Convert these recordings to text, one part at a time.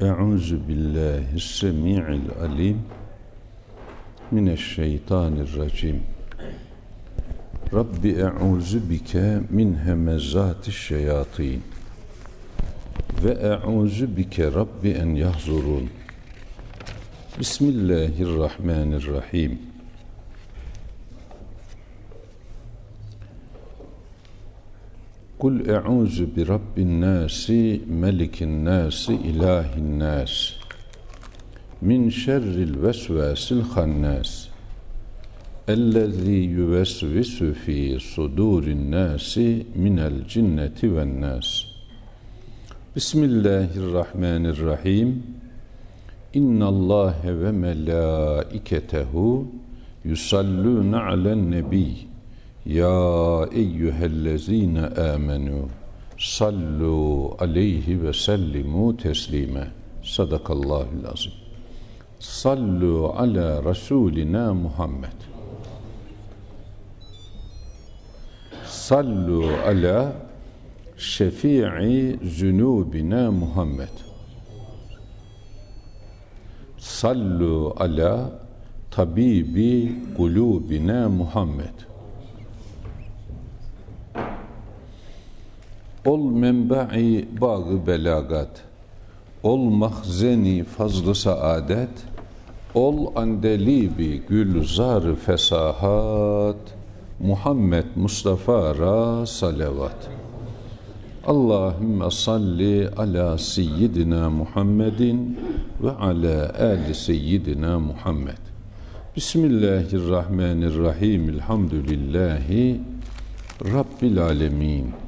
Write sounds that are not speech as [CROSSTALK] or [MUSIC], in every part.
Euzu billahi semi'il alim mineşşeytanirracim. Rabbi euzu bike min hemezati şeyatin ve euzu bike Rabbi en yahzurun. Bismillahirrahmanirrahim. Kul e'uzu bi rabbin nasi, melikin nasi, ilahin nas. Min şerril vesvesil hannas. Ellezî yüvesvisu fi sudurin nasi minel cinneti ven nas. Bismillahirrahmanirrahim. İnnallâhe ve melâiketehu yusallûne alen Ya eyyühellezine amenu sallu aleyhi ve sellimu teslime. Sadakallahul azim. Sallu ala Resulina Muhammed. Sallu ala şefii zünubina Muhammed. Sallu ala tabibi kulubina Muhammed. Ol menba'i bağı belagat, ol mahzeni fazlı saadet, ol andelibi gülzar fesahat, Muhammed Mustafa ra salavat. Allahümme salli ala seyyidina Muhammedin ve ala ali seyyidina Muhammed. Bismillahirrahmanirrahim. Elhamdülillahi Rabbil alemin.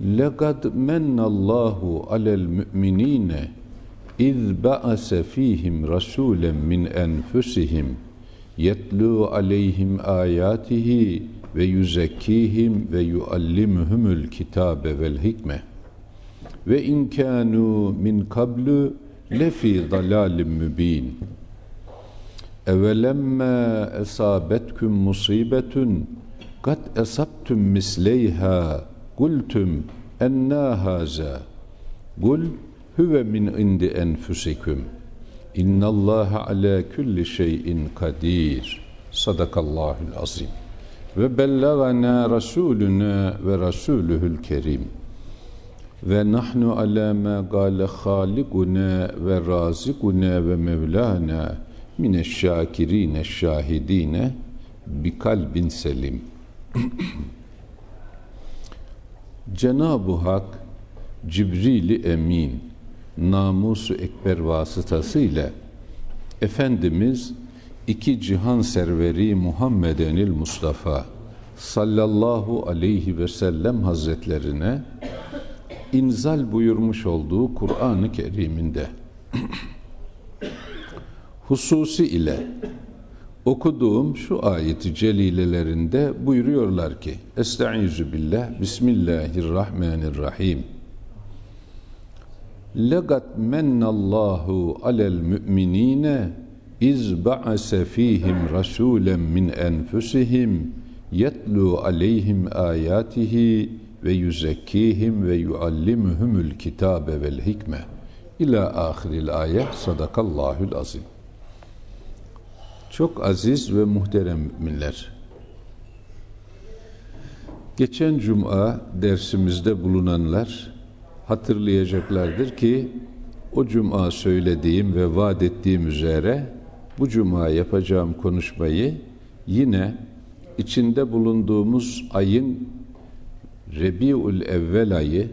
لَقَدْ مَنَّ اللّٰهُ عَلَى الْمُؤْمِنِينَ اِذْ بَعَسَ ف۪يهِمْ رَسُولًا مِنْ أَنْفُسِهِمْ يَتْلُوا عَلَيْهِمْ آيَاتِهِ وَيُزَكِّيهِمْ وَيُعَلِّمُهُمُ الْكِتَابَ وَالْحِكْمَةِ وَاِنْ كَانُوا مِنْ قَبْلُ لَفِي ضَلَالٍ مُب۪ينٍ اَوَلَمَّا اَصَابَتْكُمْ مُصِيبَةٌ قَدْ اَصَبْتُمْ مِسْلَيْهَا Kultum enna haza. Kul huve min indi enfusikum. İnnallaha ala kulli şeyin kadir. Sadakallahul azim. Ve bellagana rasuluna ve rasuluhul kerim. Ve nahnu ala ma gale halikuna ve razikuna ve mevlana mineşşakirine şahidine bi kalbin selim. [CLEARS THROAT] Cenab-ı Hak Cibril-i Emin namusu ekber vasıtasıyla Efendimiz iki cihan serveri Muhammedenil Mustafa sallallahu aleyhi ve sellem hazretlerine inzal buyurmuş olduğu Kur'an-ı Kerim'inde [CLEARS THROAT] hususi ile okuduğum şu ayeti celilelerinde buyuruyorlar ki Estaizu billah Bismillahirrahmanirrahim. Legat mennallahu alel müminine iz ba'ase fihim rasulen min enfusihim yetlu aleyhim ayatihi ve yüzekkihim ve yuallimuhumul kitabe vel hikme. İla ahiril ayet sadakallahul azim çok aziz ve muhterem müminler. Geçen cuma dersimizde bulunanlar hatırlayacaklardır ki o cuma söylediğim ve vaat ettiğim üzere bu cuma yapacağım konuşmayı yine içinde bulunduğumuz ayın Rebiul Evvel ayı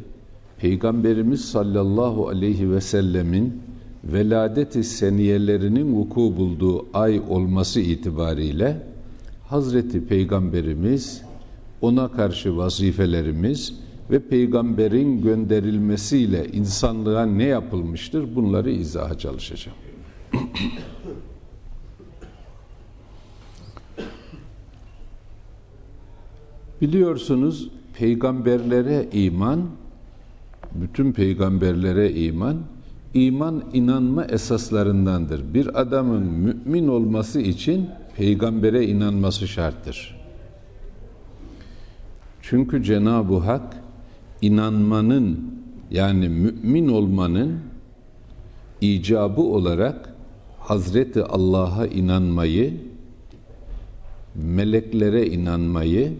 Peygamberimiz sallallahu aleyhi ve sellemin veladeti seniyelerinin vuku bulduğu ay olması itibariyle Hazreti Peygamberimiz ona karşı vazifelerimiz ve peygamberin gönderilmesiyle insanlığa ne yapılmıştır bunları izaha çalışacağım. [CLEARS THROAT] Biliyorsunuz peygamberlere iman bütün peygamberlere iman iman inanma esaslarındandır. Bir adamın mümin olması için peygambere inanması şarttır. Çünkü Cenab-ı Hak inanmanın yani mümin olmanın icabı olarak Hazreti Allah'a inanmayı, meleklere inanmayı,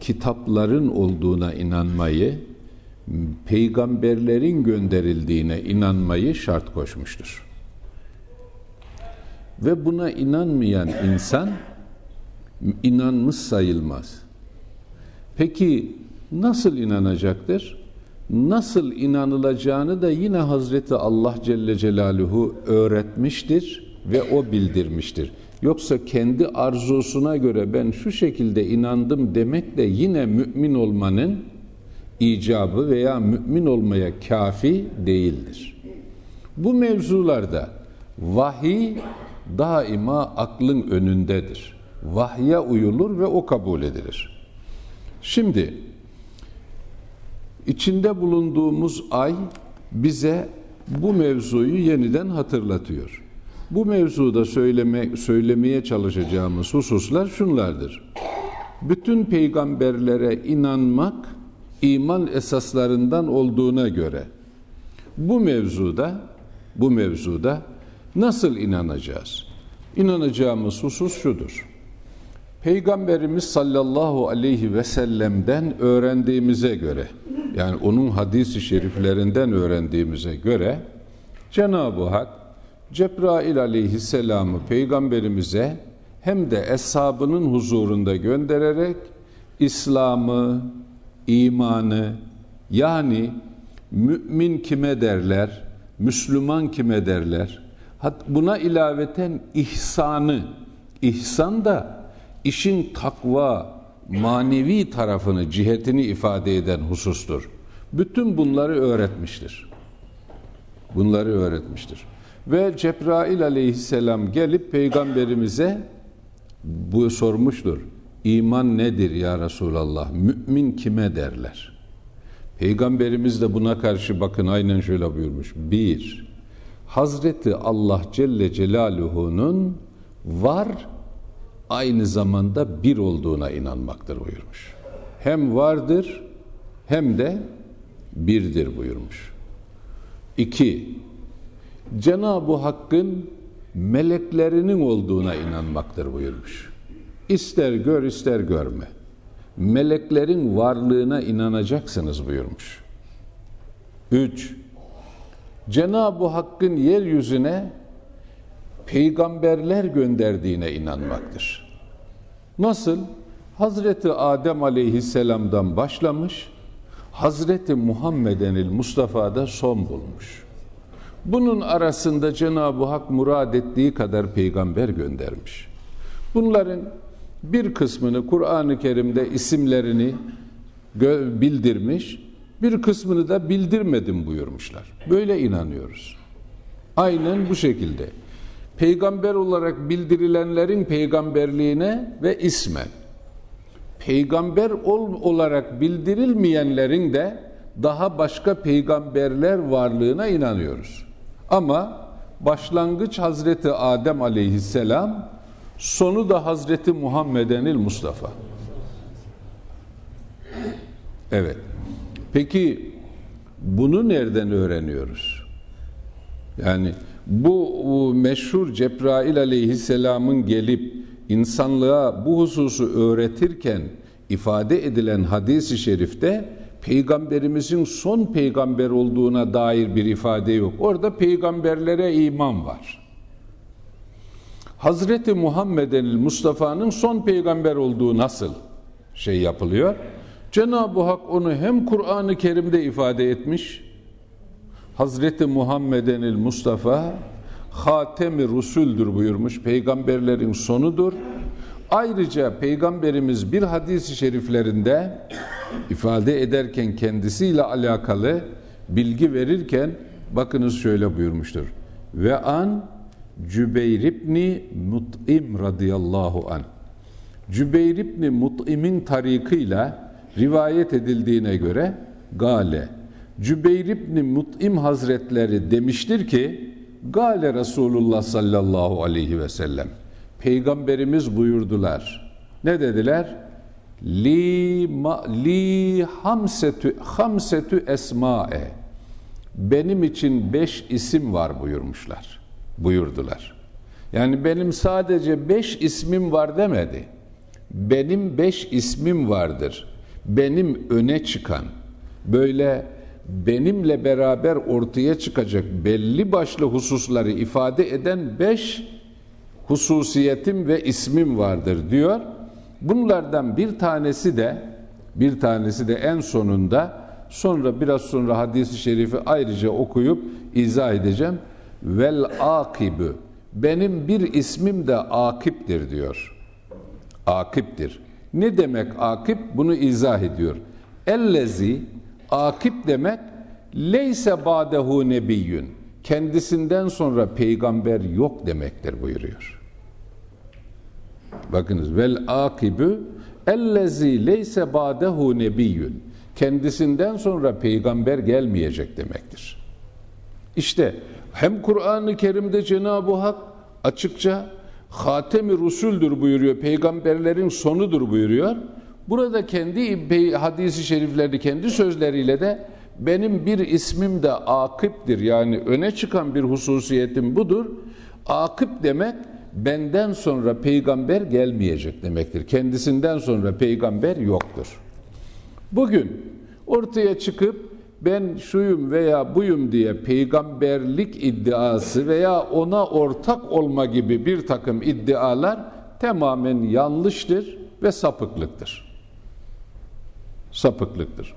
kitapların olduğuna inanmayı, peygamberlerin gönderildiğine inanmayı şart koşmuştur. Ve buna inanmayan insan inanmış sayılmaz. Peki nasıl inanacaktır? Nasıl inanılacağını da yine Hazreti Allah Celle Celaluhu öğretmiştir ve o bildirmiştir. Yoksa kendi arzusuna göre ben şu şekilde inandım demek de yine mümin olmanın icabı veya mümin olmaya kafi değildir. Bu mevzularda vahiy daima aklın önündedir. Vahye uyulur ve o kabul edilir. Şimdi içinde bulunduğumuz ay bize bu mevzuyu yeniden hatırlatıyor. Bu mevzuda söyleme, söylemeye çalışacağımız hususlar şunlardır. Bütün peygamberlere inanmak iman esaslarından olduğuna göre bu mevzuda bu mevzuda nasıl inanacağız? İnanacağımız husus şudur. Peygamberimiz sallallahu aleyhi ve sellem'den öğrendiğimize göre yani onun hadisi şeriflerinden öğrendiğimize göre Cenab-ı Hak Cebrail aleyhisselamı peygamberimize hem de eshabının huzurunda göndererek İslam'ı, imanı yani mümin kime derler, Müslüman kime derler? Buna ilaveten ihsanı, ihsan da işin takva, manevi tarafını, cihetini ifade eden husustur. Bütün bunları öğretmiştir. Bunları öğretmiştir. Ve Cebrail aleyhisselam gelip peygamberimize bu sormuştur. İman nedir ya Resulallah? Mümin kime derler? Peygamberimiz de buna karşı bakın aynen şöyle buyurmuş. Bir, Hazreti Allah Celle Celaluhu'nun var aynı zamanda bir olduğuna inanmaktır buyurmuş. Hem vardır hem de birdir buyurmuş. İki, Cenab-ı Hakk'ın meleklerinin olduğuna inanmaktır buyurmuş. İster gör ister görme. Meleklerin varlığına inanacaksınız buyurmuş. Üç, Cenab-ı Hakk'ın yeryüzüne peygamberler gönderdiğine inanmaktır. Nasıl? Hazreti Adem aleyhisselamdan başlamış, Hazreti Muhammedenil Mustafa'da son bulmuş. Bunun arasında Cenab-ı Hak murad ettiği kadar peygamber göndermiş. Bunların bir kısmını Kur'an-ı Kerim'de isimlerini bildirmiş, bir kısmını da bildirmedim buyurmuşlar. Böyle inanıyoruz. Aynen bu şekilde. Peygamber olarak bildirilenlerin peygamberliğine ve ismen. Peygamber ol olarak bildirilmeyenlerin de daha başka peygamberler varlığına inanıyoruz. Ama başlangıç Hazreti Adem aleyhisselam, sonu da Hazreti Muhammedenil Mustafa. Evet. Peki bunu nereden öğreniyoruz? Yani bu meşhur Cebrail aleyhisselamın gelip insanlığa bu hususu öğretirken ifade edilen hadisi şerifte peygamberimizin son peygamber olduğuna dair bir ifade yok. Orada peygamberlere iman var. Hazreti Muhammed'in Mustafa'nın son peygamber olduğu nasıl şey yapılıyor? Cenab-ı Hak onu hem Kur'an-ı Kerim'de ifade etmiş. Hazreti Muhammed'in Mustafa Hatemi Rusuldür buyurmuş. Peygamberlerin sonudur. Ayrıca Peygamberimiz bir hadisi şeriflerinde ifade ederken kendisiyle alakalı bilgi verirken bakınız şöyle buyurmuştur. Ve an Cübeyr ibni Mut'im radıyallahu an. Cübeyr İbni Mut'im'in tarikıyla rivayet edildiğine göre Gale Cübeyr İbni Mut'im Hazretleri demiştir ki Gale Resulullah sallallahu aleyhi ve sellem Peygamberimiz buyurdular. Ne dediler? Li, ma, li hamsetü, hamsetü esma'e benim için beş isim var buyurmuşlar. Buyurdular. Yani benim sadece beş ismim var demedi. Benim beş ismim vardır. Benim öne çıkan, böyle benimle beraber ortaya çıkacak belli başlı hususları ifade eden beş hususiyetim ve ismim vardır diyor. Bunlardan bir tanesi de bir tanesi de en sonunda sonra biraz sonra hadisi şerifi ayrıca okuyup izah edeceğim. Vel akibü benim bir ismim de akiptir diyor. Akiptir. Ne demek akip? Bunu izah ediyor. Ellezi akip demek leyse badehu nebiyyün kendisinden sonra peygamber yok demektir buyuruyor. Bakınız vel akibü ellezi leyse badehu nebiyyün kendisinden sonra peygamber gelmeyecek demektir. İşte hem Kur'an-ı Kerim'de Cenab-ı Hak açıkça Hatemi Rusuldür buyuruyor, peygamberlerin sonudur buyuruyor. Burada kendi hadisi şerifleri, kendi sözleriyle de benim bir ismim de akıptir. Yani öne çıkan bir hususiyetim budur. Akıp demek benden sonra peygamber gelmeyecek demektir. Kendisinden sonra peygamber yoktur. Bugün ortaya çıkıp ben şuyum veya buyum diye peygamberlik iddiası veya ona ortak olma gibi bir takım iddialar tamamen yanlıştır ve sapıklıktır. Sapıklıktır.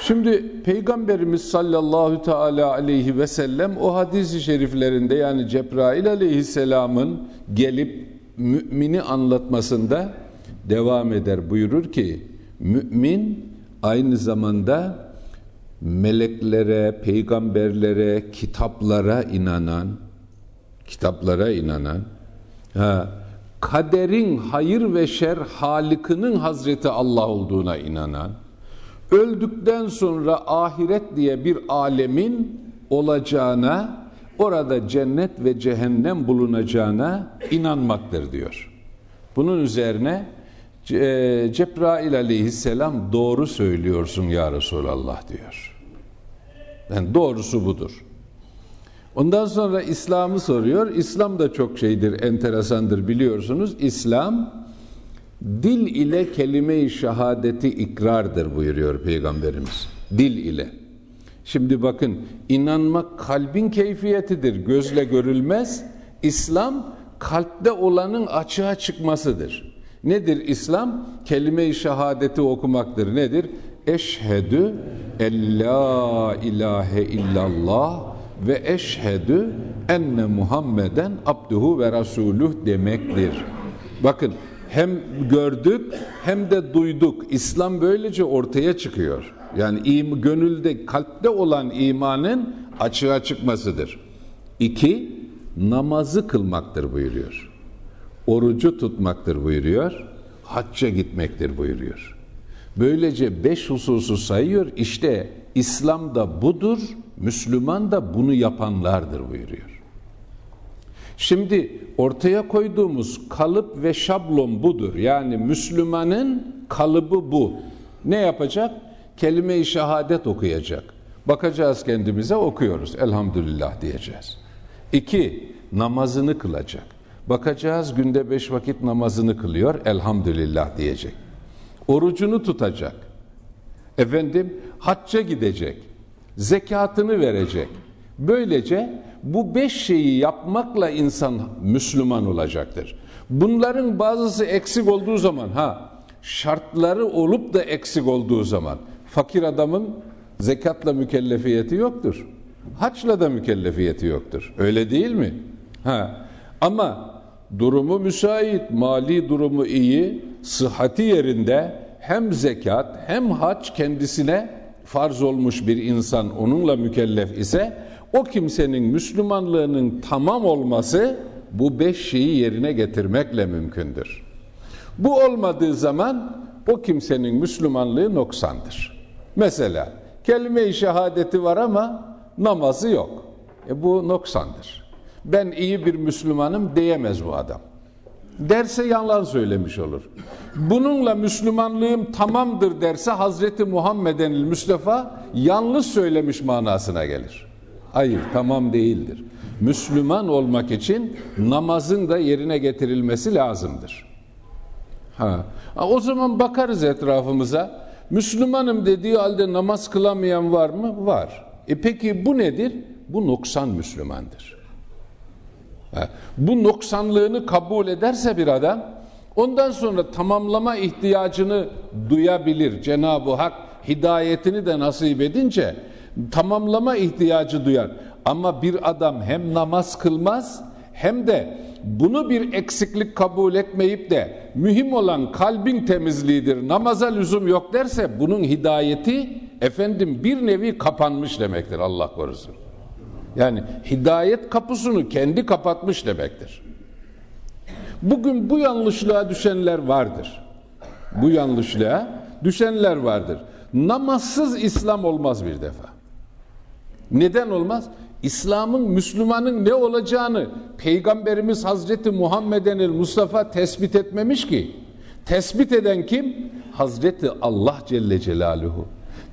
Şimdi Peygamberimiz sallallahu teala aleyhi ve sellem o hadisi şeriflerinde yani Cebrail aleyhisselamın gelip mümini anlatmasında devam eder buyurur ki mümin aynı zamanda meleklere, peygamberlere, kitaplara inanan, kitaplara inanan, ha, kaderin hayır ve şer halikinin Hazreti Allah olduğuna inanan, öldükten sonra ahiret diye bir alemin olacağına, orada cennet ve cehennem bulunacağına inanmaktır diyor. Bunun üzerine Cebrail aleyhisselam doğru söylüyorsun ya Resulallah diyor. Yani doğrusu budur. Ondan sonra İslam'ı soruyor. İslam da çok şeydir, enteresandır biliyorsunuz. İslam dil ile kelime-i şehadeti ikrardır buyuruyor Peygamberimiz. Dil ile. Şimdi bakın inanmak kalbin keyfiyetidir, gözle görülmez. İslam kalpte olanın açığa çıkmasıdır. Nedir İslam? Kelime-i şehadeti okumaktır. Nedir? Eşhedü en la ilahe illallah ve eşhedü enne Muhammeden abduhu ve rasuluh demektir. Bakın hem gördük hem de duyduk. İslam böylece ortaya çıkıyor. Yani im, gönülde, kalpte olan imanın açığa çıkmasıdır. İki, namazı kılmaktır buyuruyor. Orucu tutmaktır buyuruyor. Hacca gitmektir buyuruyor. Böylece beş hususu sayıyor. İşte İslam da budur, Müslüman da bunu yapanlardır buyuruyor. Şimdi ortaya koyduğumuz kalıp ve şablon budur. Yani Müslümanın kalıbı bu. Ne yapacak? Kelime-i şehadet okuyacak. Bakacağız kendimize okuyoruz. Elhamdülillah diyeceğiz. İki, namazını kılacak. Bakacağız günde beş vakit namazını kılıyor. Elhamdülillah diyecek. Orucunu tutacak. Efendim hacca gidecek. Zekatını verecek. Böylece bu beş şeyi yapmakla insan Müslüman olacaktır. Bunların bazısı eksik olduğu zaman ha şartları olup da eksik olduğu zaman fakir adamın zekatla mükellefiyeti yoktur. Haçla da mükellefiyeti yoktur. Öyle değil mi? Ha. Ama durumu müsait, mali durumu iyi, sıhhati yerinde hem zekat hem hac kendisine farz olmuş bir insan onunla mükellef ise o kimsenin Müslümanlığının tamam olması bu beş şeyi yerine getirmekle mümkündür. Bu olmadığı zaman o kimsenin Müslümanlığı noksandır. Mesela kelime-i şehadeti var ama namazı yok. E bu noksandır. Ben iyi bir Müslümanım diyemez bu adam. Derse yalan söylemiş olur. Bununla Müslümanlığım tamamdır derse Hazreti Muhammeden Mustafa yanlış söylemiş manasına gelir. Hayır tamam değildir. Müslüman olmak için namazın da yerine getirilmesi lazımdır. Ha. O zaman bakarız etrafımıza. Müslümanım dediği halde namaz kılamayan var mı? Var. E peki bu nedir? Bu noksan Müslümandır. Bu noksanlığını kabul ederse bir adam ondan sonra tamamlama ihtiyacını duyabilir. Cenab-ı Hak hidayetini de nasip edince tamamlama ihtiyacı duyar. Ama bir adam hem namaz kılmaz hem de bunu bir eksiklik kabul etmeyip de mühim olan kalbin temizliğidir, namaza lüzum yok derse bunun hidayeti efendim bir nevi kapanmış demektir Allah korusun. Yani hidayet kapısını kendi kapatmış demektir. Bugün bu yanlışlığa düşenler vardır. Bu yanlışlığa düşenler vardır. Namazsız İslam olmaz bir defa. Neden olmaz? İslam'ın, Müslümanın ne olacağını Peygamberimiz Hazreti Muhammeden Mustafa tespit etmemiş ki. Tespit eden kim? Hazreti Allah Celle Celaluhu.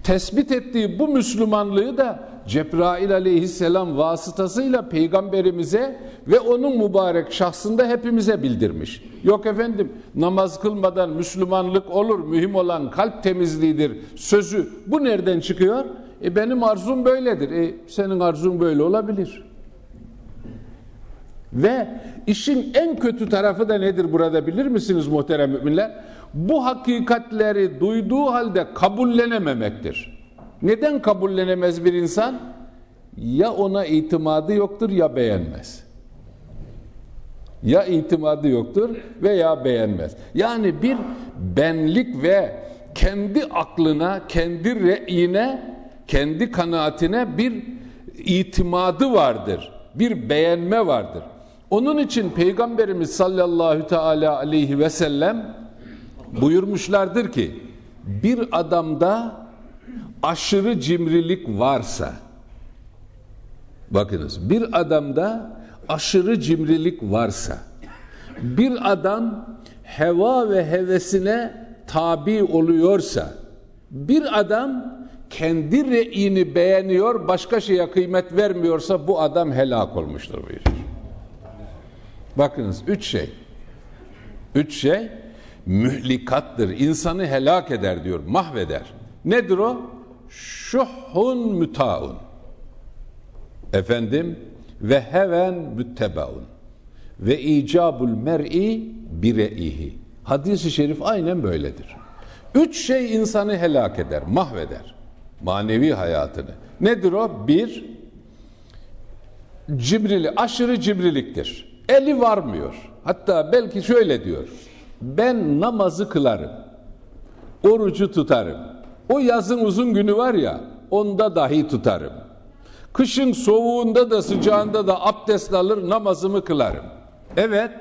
Tespit ettiği bu Müslümanlığı da Cebrail aleyhisselam vasıtasıyla peygamberimize ve onun mübarek şahsında hepimize bildirmiş. Yok efendim namaz kılmadan Müslümanlık olur, mühim olan kalp temizliğidir sözü. Bu nereden çıkıyor? E benim arzum böyledir. E senin arzun böyle olabilir. Ve işin en kötü tarafı da nedir burada bilir misiniz muhterem müminler? Bu hakikatleri duyduğu halde kabullenememektir. Neden kabullenemez bir insan? Ya ona itimadı yoktur ya beğenmez. Ya itimadı yoktur veya beğenmez. Yani bir benlik ve kendi aklına, kendi re'ine kendi kanaatine bir itimadı vardır. Bir beğenme vardır. Onun için Peygamberimiz sallallahu teala aleyhi ve sellem buyurmuşlardır ki bir adamda aşırı cimrilik varsa bakınız bir adamda aşırı cimrilik varsa bir adam heva ve hevesine tabi oluyorsa bir adam kendi re'ini beğeniyor, başka şeye kıymet vermiyorsa bu adam helak olmuştur buyuruyor. Bakınız üç şey. Üç şey mühlikattır. İnsanı helak eder diyor, mahveder. Nedir o? Şuhun mütaun. Efendim ve heven müttebaun. Ve icabul mer'i bire'ihi. Hadis-i şerif aynen böyledir. Üç şey insanı helak eder, mahveder manevi hayatını. Nedir o? Bir, cibrili, aşırı cibriliktir. Eli varmıyor. Hatta belki şöyle diyor. Ben namazı kılarım. Orucu tutarım. O yazın uzun günü var ya, onda dahi tutarım. Kışın soğuğunda da sıcağında da abdest alır, namazımı kılarım. Evet,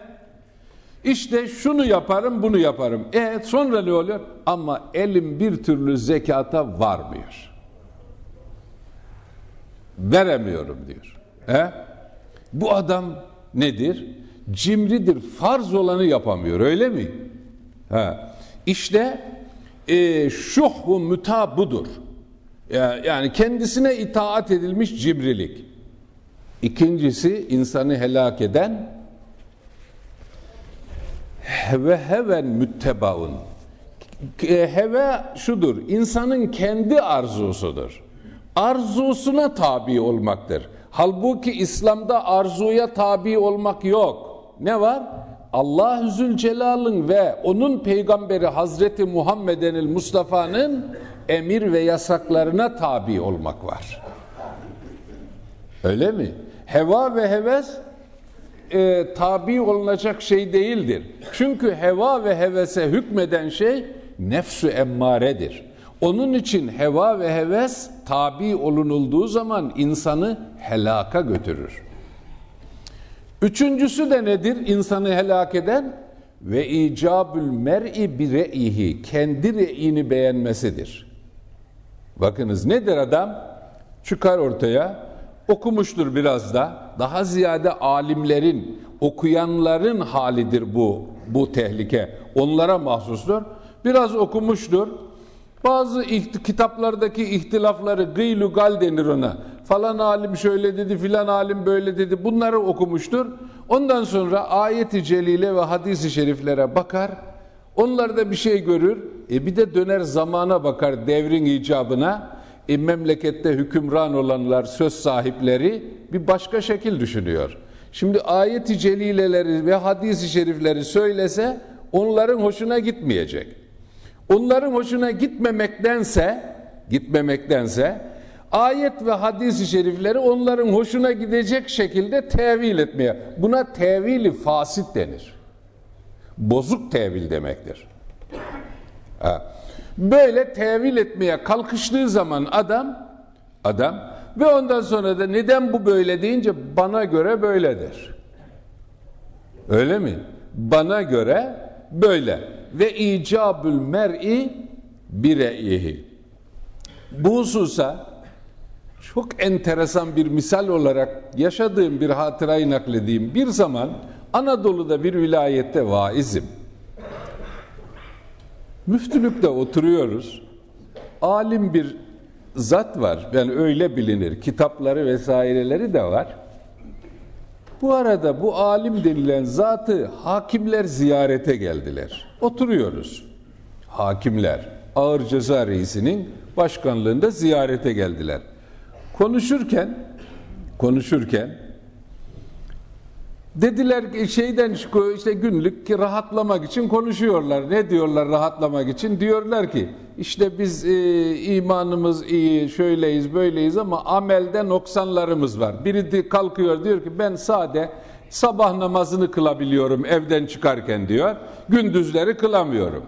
işte şunu yaparım, bunu yaparım. E sonra ne oluyor? Ama elim bir türlü zekata varmıyor veremiyorum diyor. He? Bu adam nedir? Cimridir. Farz olanı yapamıyor öyle mi? He. İşte e, şuhhu müta budur. Yani kendisine itaat edilmiş cimrilik. İkincisi insanı helak eden ve heven müttebaun. Heve şudur, insanın kendi arzusudur arzusuna tabi olmaktır. Halbuki İslam'da arzuya tabi olmak yok. Ne var? Allah Zülcelal'ın ve onun peygamberi Hazreti Muhammedenil Mustafa'nın emir ve yasaklarına tabi olmak var. Öyle mi? Heva ve heves e, tabi olunacak şey değildir. Çünkü heva ve hevese hükmeden şey nefsü emmaredir. Onun için heva ve heves tabi olunulduğu zaman insanı helaka götürür. Üçüncüsü de nedir? İnsanı helak eden ve icabül mer'i bi re'ihi kendi re'ini beğenmesidir. Bakınız nedir adam? Çıkar ortaya okumuştur biraz da. Daha ziyade alimlerin, okuyanların halidir bu bu tehlike. Onlara mahsustur. Biraz okumuştur. Bazı iht kitaplardaki ihtilafları gıylu denir ona. Falan alim şöyle dedi, filan alim böyle dedi. Bunları okumuştur. Ondan sonra ayeti celile ve hadisi şeriflere bakar. Onlarda bir şey görür. E bir de döner zamana bakar devrin icabına. E memlekette hükümran olanlar, söz sahipleri bir başka şekil düşünüyor. Şimdi ayeti celileleri ve hadisi şerifleri söylese onların hoşuna gitmeyecek. Onların hoşuna gitmemektense, gitmemektense ayet ve hadis-i şerifleri onların hoşuna gidecek şekilde tevil etmeye. Buna tevili fasit denir. Bozuk tevil demektir. Böyle tevil etmeye kalkıştığı zaman adam adam ve ondan sonra da neden bu böyle deyince bana göre böyledir. Öyle mi? Bana göre böyle ve icabül mer'i bire'ihi. Bu hususa çok enteresan bir misal olarak yaşadığım bir hatırayı nakledeyim. Bir zaman Anadolu'da bir vilayette vaizim. Müftülükte oturuyoruz. Alim bir zat var. Yani öyle bilinir. Kitapları vesaireleri de var. Bu arada bu alim denilen zatı hakimler ziyarete geldiler. Oturuyoruz. Hakimler ağır ceza reisinin başkanlığında ziyarete geldiler. Konuşurken konuşurken dediler şeyden işte günlük ki rahatlamak için konuşuyorlar. Ne diyorlar rahatlamak için? Diyorlar ki işte biz e, imanımız iyi, şöyleyiz, böyleyiz ama amelde noksanlarımız var. Biri kalkıyor diyor ki ben sade sabah namazını kılabiliyorum evden çıkarken diyor. Gündüzleri kılamıyorum.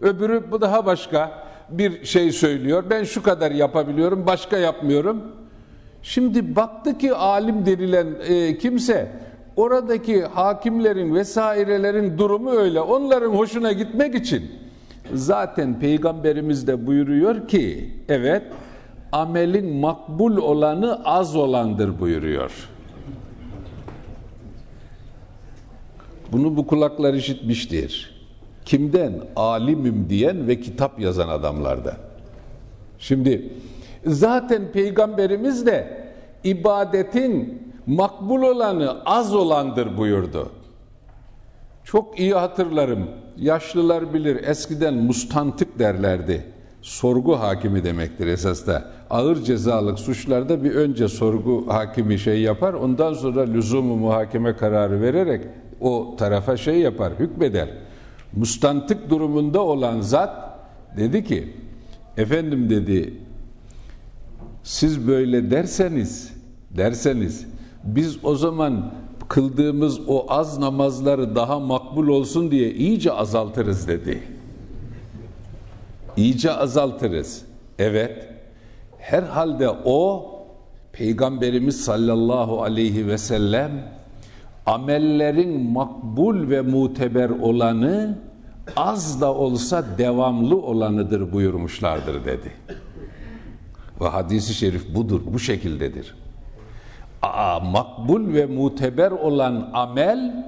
Öbürü bu daha başka bir şey söylüyor. Ben şu kadar yapabiliyorum, başka yapmıyorum. Şimdi baktı ki alim denilen e, kimse oradaki hakimlerin vesairelerin durumu öyle. Onların hoşuna gitmek için zaten peygamberimiz de buyuruyor ki evet amelin makbul olanı az olandır buyuruyor. Bunu bu kulaklar işitmiştir. Kimden? Alimim diyen ve kitap yazan adamlarda. Şimdi zaten peygamberimiz de ibadetin makbul olanı az olandır buyurdu. Çok iyi hatırlarım. Yaşlılar bilir. Eskiden mustantık derlerdi. Sorgu hakimi demektir esas da. Ağır cezalık suçlarda bir önce sorgu hakimi şey yapar. Ondan sonra lüzumu muhakeme kararı vererek o tarafa şey yapar, hükmeder mustantık durumunda olan zat dedi ki efendim dedi siz böyle derseniz derseniz biz o zaman kıldığımız o az namazları daha makbul olsun diye iyice azaltırız dedi. İyice azaltırız. Evet. Herhalde o Peygamberimiz sallallahu aleyhi ve sellem amellerin makbul ve muteber olanı az da olsa devamlı olanıdır buyurmuşlardır dedi. Ve hadisi şerif budur, bu şekildedir. Aa, makbul ve muteber olan amel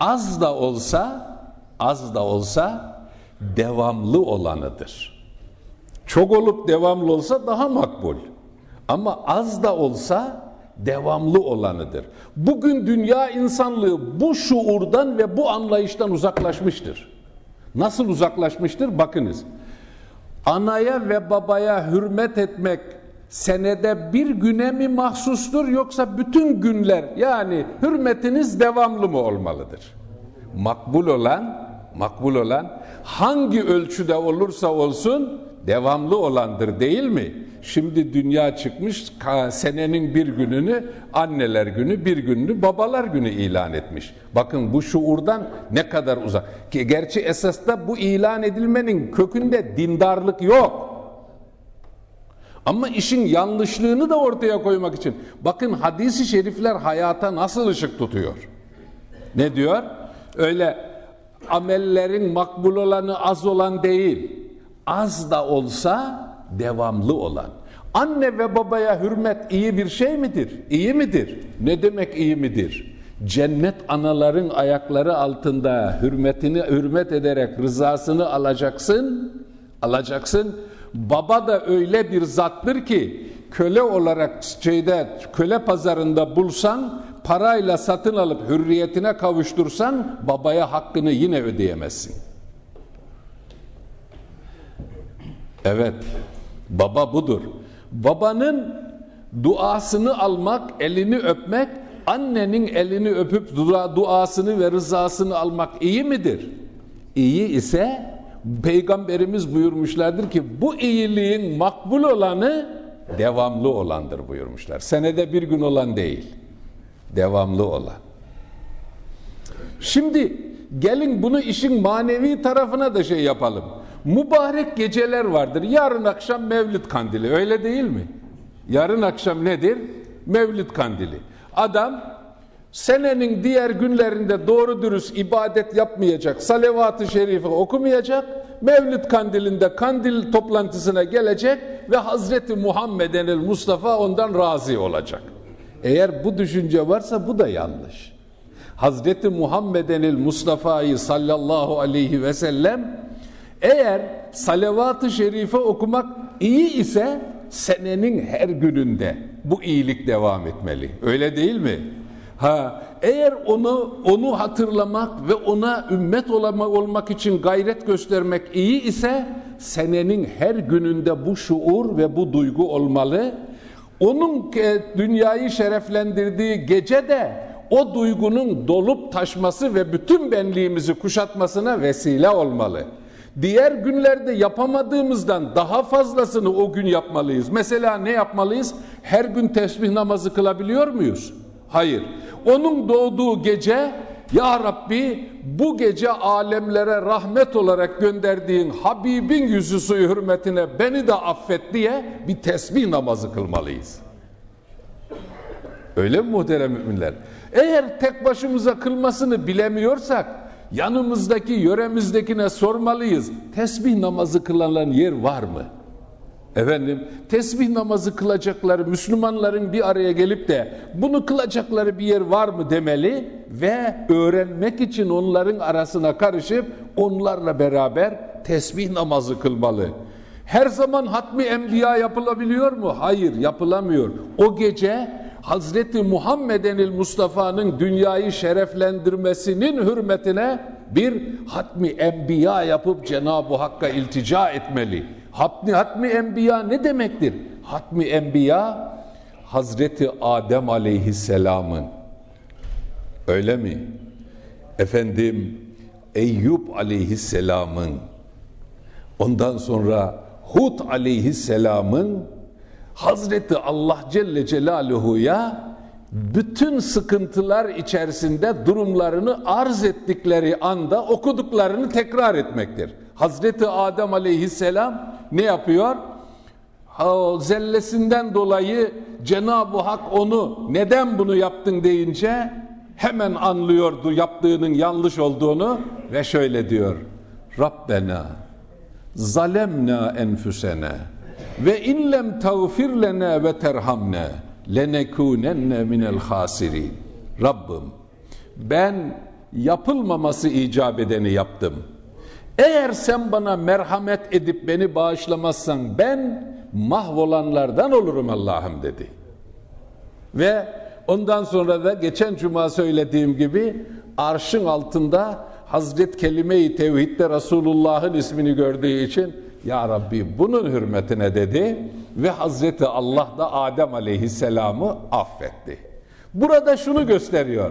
az da olsa az da olsa devamlı olanıdır. Çok olup devamlı olsa daha makbul. Ama az da olsa devamlı olanıdır. Bugün dünya insanlığı bu şuurdan ve bu anlayıştan uzaklaşmıştır. Nasıl uzaklaşmıştır? Bakınız. Anaya ve babaya hürmet etmek senede bir güne mi mahsustur yoksa bütün günler yani hürmetiniz devamlı mı olmalıdır? Makbul olan, makbul olan hangi ölçüde olursa olsun devamlı olandır değil mi? Şimdi dünya çıkmış senenin bir gününü anneler günü bir gününü babalar günü ilan etmiş. Bakın bu şuurdan ne kadar uzak. Ki gerçi esasda bu ilan edilmenin kökünde dindarlık yok. Ama işin yanlışlığını da ortaya koymak için. Bakın hadisi şerifler hayata nasıl ışık tutuyor. Ne diyor? Öyle amellerin makbul olanı az olan değil. Az da olsa devamlı olan. Anne ve babaya hürmet iyi bir şey midir? İyi midir? Ne demek iyi midir? Cennet anaların ayakları altında hürmetini hürmet ederek rızasını alacaksın. Alacaksın. Baba da öyle bir zattır ki köle olarak şeyde köle pazarında bulsan parayla satın alıp hürriyetine kavuştursan babaya hakkını yine ödeyemezsin. Evet. Baba budur. Babanın duasını almak, elini öpmek, annenin elini öpüp dua, duasını ve rızasını almak iyi midir? İyi ise Peygamberimiz buyurmuşlardır ki bu iyiliğin makbul olanı devamlı olandır buyurmuşlar. Senede bir gün olan değil. Devamlı olan. Şimdi gelin bunu işin manevi tarafına da şey yapalım. Mübarek geceler vardır. Yarın akşam Mevlid kandili öyle değil mi? Yarın akşam nedir? Mevlid kandili. Adam senenin diğer günlerinde doğru dürüst ibadet yapmayacak, salavat-ı şerife okumayacak, Mevlid kandilinde kandil toplantısına gelecek ve Hazreti Muhammeden el Mustafa ondan razı olacak. Eğer bu düşünce varsa bu da yanlış. Hazreti Muhammeden el Mustafa'yı sallallahu aleyhi ve sellem eğer salavat-ı şerife okumak iyi ise senenin her gününde bu iyilik devam etmeli. Öyle değil mi? Ha, eğer onu onu hatırlamak ve ona ümmet olmak, olmak için gayret göstermek iyi ise senenin her gününde bu şuur ve bu duygu olmalı. Onun dünyayı şereflendirdiği gece de o duygunun dolup taşması ve bütün benliğimizi kuşatmasına vesile olmalı. Diğer günlerde yapamadığımızdan daha fazlasını o gün yapmalıyız. Mesela ne yapmalıyız? Her gün tesbih namazı kılabiliyor muyuz? Hayır. Onun doğduğu gece ya Rabbi bu gece alemlere rahmet olarak gönderdiğin Habibin yüzü suyu hürmetine beni de affet diye bir tesbih namazı kılmalıyız. Öyle mi muhterem müminler? Eğer tek başımıza kılmasını bilemiyorsak yanımızdaki yöremizdekine sormalıyız. Tesbih namazı kılanların yer var mı? Efendim tesbih namazı kılacakları Müslümanların bir araya gelip de bunu kılacakları bir yer var mı demeli ve öğrenmek için onların arasına karışıp onlarla beraber tesbih namazı kılmalı. Her zaman hatmi enbiya yapılabiliyor mu? Hayır yapılamıyor. O gece Hazreti Muhammedenil Mustafa'nın dünyayı şereflendirmesinin hürmetine bir hatmi enbiya yapıp Cenab-ı Hakk'a iltica etmeli. Hatmi, hatmi enbiya ne demektir? Hatmi enbiya Hazreti Adem aleyhisselamın öyle mi? Efendim Eyüp aleyhisselamın ondan sonra Hud aleyhisselamın Hazreti Allah Celle Celaluhu'ya bütün sıkıntılar içerisinde durumlarını arz ettikleri anda okuduklarını tekrar etmektir. Hazreti Adem aleyhisselam ne yapıyor? O zellesinden dolayı Cenab-ı Hak onu neden bunu yaptın deyince hemen anlıyordu yaptığının yanlış olduğunu ve şöyle diyor. Rabbena zalemna enfüsena ve inlem tağfir lena ve terhamna lenekunenne minel hasirin. Rabbim ben yapılmaması icap edeni yaptım. Eğer sen bana merhamet edip beni bağışlamazsan ben mahvolanlardan olurum Allah'ım dedi. Ve ondan sonra da geçen cuma söylediğim gibi arşın altında Hazret Kelime-i Tevhid'de Resulullah'ın ismini gördüğü için Ya Rabbi bunun hürmetine dedi ve Hazreti Allah da Adem Aleyhisselam'ı affetti. Burada şunu gösteriyor.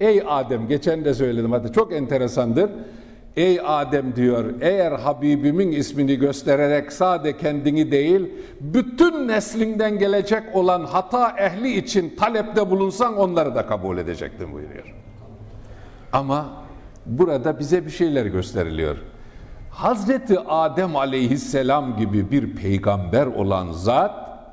Ey Adem geçen de söyledim hadi çok enteresandır. Ey Adem diyor eğer Habibimin ismini göstererek sade kendini değil bütün neslinden gelecek olan hata ehli için talepte bulunsan onları da kabul edecektim buyuruyor. Ama burada bize bir şeyler gösteriliyor. Hazreti Adem aleyhisselam gibi bir peygamber olan zat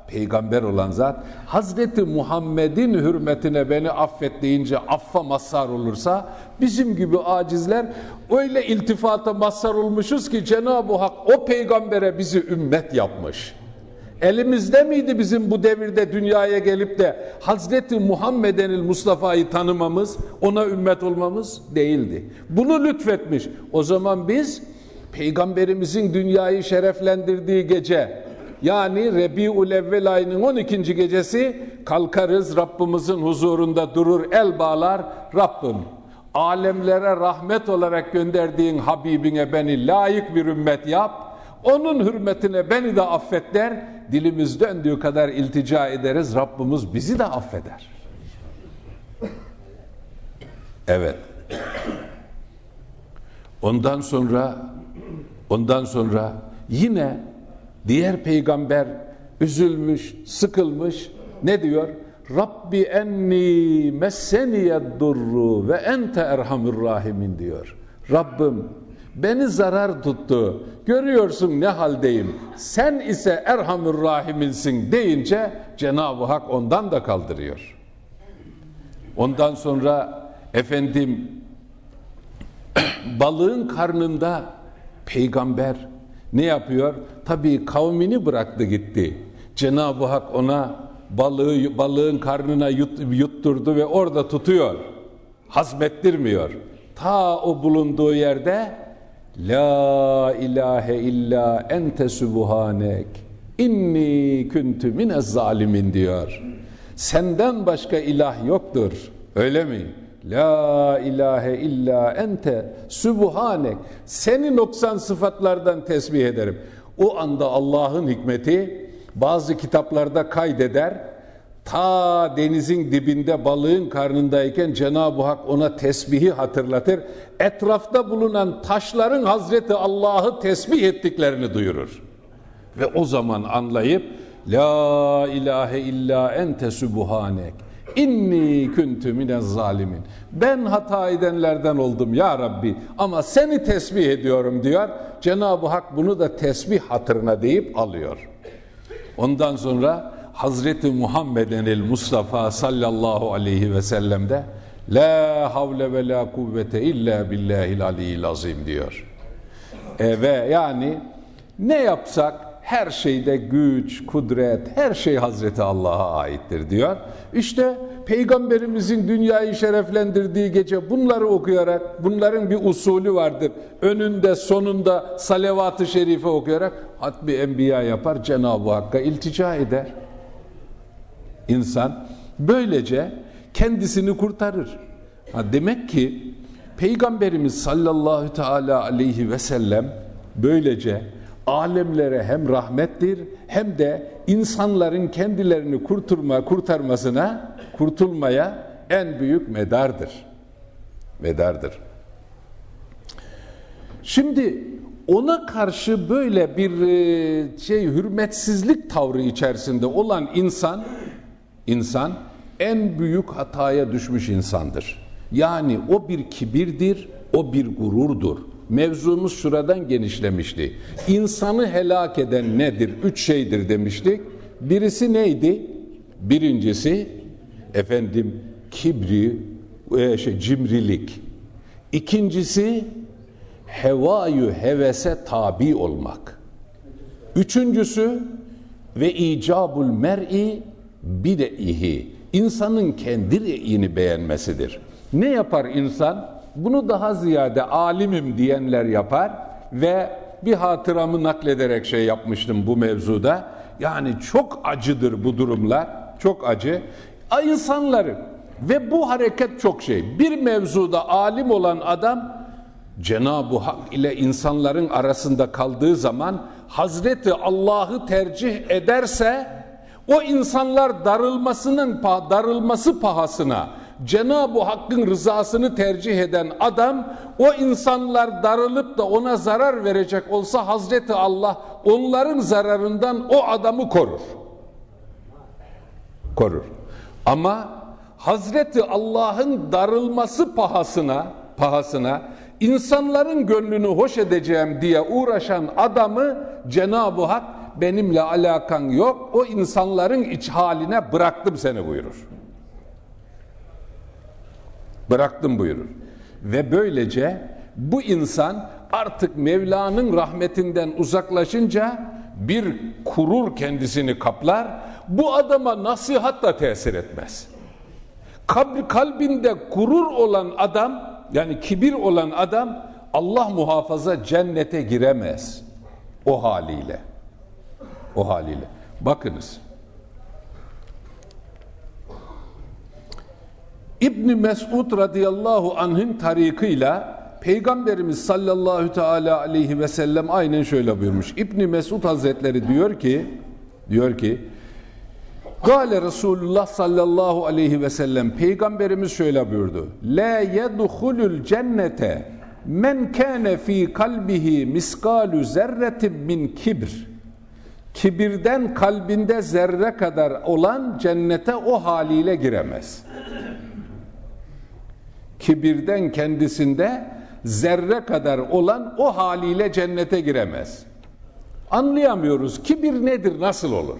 peygamber olan zat Hazreti Muhammed'in hürmetine beni affet deyince affa mazhar olursa bizim gibi acizler öyle iltifata mazhar olmuşuz ki Cenab-ı Hak o peygambere bizi ümmet yapmış. Elimizde miydi bizim bu devirde dünyaya gelip de Hazreti Muhammedenil Mustafa'yı tanımamız, ona ümmet olmamız değildi. Bunu lütfetmiş. O zaman biz Peygamberimizin dünyayı şereflendirdiği gece yani Rebi'ül Evvel ayının 12. gecesi kalkarız Rabbimizin huzurunda durur el bağlar Rabbim alemlere rahmet olarak gönderdiğin Habibine beni layık bir ümmet yap onun hürmetine beni de affet der dilimiz döndüğü kadar iltica ederiz Rabbimiz bizi de affeder evet ondan sonra ondan sonra yine Diğer peygamber üzülmüş, sıkılmış. Ne diyor? Rabbi enni messeniyed durru ve ente erhamur rahimin diyor. Rabbim beni zarar tuttu. Görüyorsun ne haldeyim. Sen ise erhamur rahiminsin deyince Cenab-ı Hak ondan da kaldırıyor. Ondan sonra efendim [CLEARS THROAT] balığın karnında peygamber ne yapıyor? Tabii kavmini bıraktı gitti. Cenab-ı Hak ona balığı balığın karnına yut, yutturdu ve orada tutuyor. Hazmettirmiyor. Ta o bulunduğu yerde La ilahe illa ente subhanek inni kuntu minez zalimin diyor. Senden başka ilah yoktur. Öyle mi? La ilahe illa ente sübhanek. Seni noksan sıfatlardan tesbih ederim. O anda Allah'ın hikmeti bazı kitaplarda kaydeder. Ta denizin dibinde balığın karnındayken Cenab-ı Hak ona tesbihi hatırlatır. Etrafta bulunan taşların Hazreti Allah'ı tesbih ettiklerini duyurur. Ve o zaman anlayıp La ilahe illa ente sübhanek İnni küntü minez zalimin. Ben hata edenlerden oldum ya Rabbi ama seni tesbih ediyorum diyor. Cenab-ı Hak bunu da tesbih hatırına deyip alıyor. Ondan sonra Hazreti Muhammeden el Mustafa sallallahu aleyhi ve sellem'de La havle ve la kuvvete illa billahil aliyyil azim diyor. E ve yani ne yapsak her şeyde güç, kudret, her şey Hazreti Allah'a aittir diyor. İşte Peygamberimizin dünyayı şereflendirdiği gece bunları okuyarak, bunların bir usulü vardır. Önünde, sonunda salavat-ı şerife okuyarak hatbi enbiya yapar, Cenab-ı Hakk'a iltica eder. İnsan böylece kendisini kurtarır. Ha demek ki Peygamberimiz sallallahu teala aleyhi ve sellem böylece alemlere hem rahmettir hem de insanların kendilerini kurtulma, kurtarmasına, kurtulmaya en büyük medardır. Medardır. Şimdi ona karşı böyle bir e, şey hürmetsizlik tavrı içerisinde olan insan insan en büyük hataya düşmüş insandır. Yani o bir kibirdir, o bir gururdur. Mevzumuz şuradan genişlemişti. İnsanı helak eden nedir? Üç şeydir demiştik. Birisi neydi? Birincisi efendim kibri, e, şey, cimrilik. İkincisi hevayü hevese tabi olmak. Üçüncüsü ve icabul mer'i bideihi. İnsanın kendi reyini beğenmesidir. Ne yapar insan? Bunu daha ziyade alimim diyenler yapar ve bir hatıramı naklederek şey yapmıştım bu mevzuda. Yani çok acıdır bu durumlar, çok acı. İnsanları ve bu hareket çok şey. Bir mevzuda alim olan adam Cenab-ı Hak ile insanların arasında kaldığı zaman Hazreti Allah'ı tercih ederse o insanlar darılmasının darılması pahasına Cenab-ı Hakk'ın rızasını tercih eden adam o insanlar darılıp da ona zarar verecek olsa Hazreti Allah onların zararından o adamı korur. Korur. Ama Hazreti Allah'ın darılması pahasına pahasına insanların gönlünü hoş edeceğim diye uğraşan adamı Cenab-ı Hak benimle alakan yok. O insanların iç haline bıraktım seni buyurur. Bıraktım buyurur. Ve böylece bu insan artık Mevla'nın rahmetinden uzaklaşınca bir kurur kendisini kaplar. Bu adama nasihat da tesir etmez. Kalbinde gurur olan adam yani kibir olan adam Allah muhafaza cennete giremez. O haliyle. O haliyle. Bakınız. İbni Mesud radıyallahu anh'ın tarikıyla Peygamberimiz sallallahu teala aleyhi ve sellem aynen şöyle buyurmuş. İbni Mesud Hazretleri diyor ki diyor ki Gale Resulullah sallallahu aleyhi ve sellem Peygamberimiz şöyle buyurdu. La yedhulul cennete men kâne fî kalbihi miskalu zerretin min kibr. Kibirden kalbinde zerre kadar olan cennete o haliyle giremez. Kibirden kendisinde zerre kadar olan o haliyle cennete giremez. Anlayamıyoruz. Kibir nedir, nasıl olur?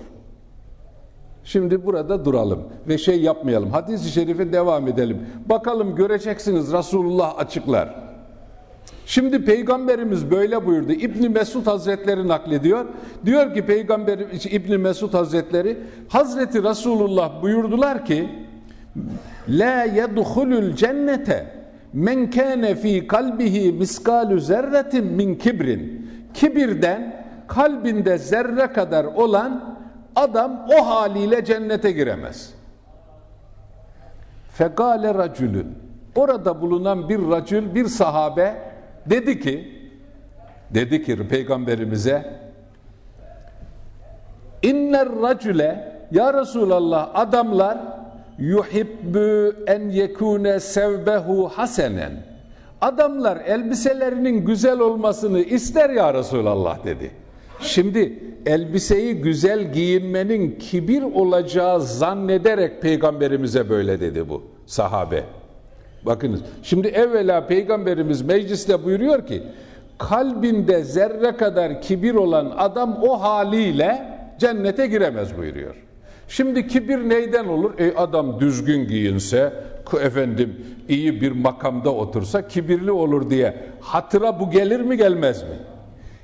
Şimdi burada duralım ve şey yapmayalım. Hadis-i şerife devam edelim. Bakalım göreceksiniz Resulullah açıklar. Şimdi peygamberimiz böyle buyurdu. İbni Mesud Hazretleri naklediyor. Diyor ki peygamber İbni Mesud Hazretleri Hazreti Resulullah buyurdular ki La yedhulul cennete men kâne fî kalbihi miskalu zerretin min kibrin. Kibirden kalbinde zerre kadar olan adam o haliyle cennete giremez. Fekale racülün. Orada bulunan bir racül, bir sahabe dedi ki, dedi ki peygamberimize, inner racüle, ya Resulallah adamlar yuhibbu en yekune sevbehu hasenen. Adamlar elbiselerinin güzel olmasını ister ya Resulallah dedi. Şimdi elbiseyi güzel giyinmenin kibir olacağı zannederek peygamberimize böyle dedi bu sahabe. Bakınız şimdi evvela peygamberimiz mecliste buyuruyor ki kalbinde zerre kadar kibir olan adam o haliyle cennete giremez buyuruyor. Şimdi kibir neyden olur? E adam düzgün giyinse, efendim iyi bir makamda otursa kibirli olur diye hatıra bu gelir mi gelmez mi?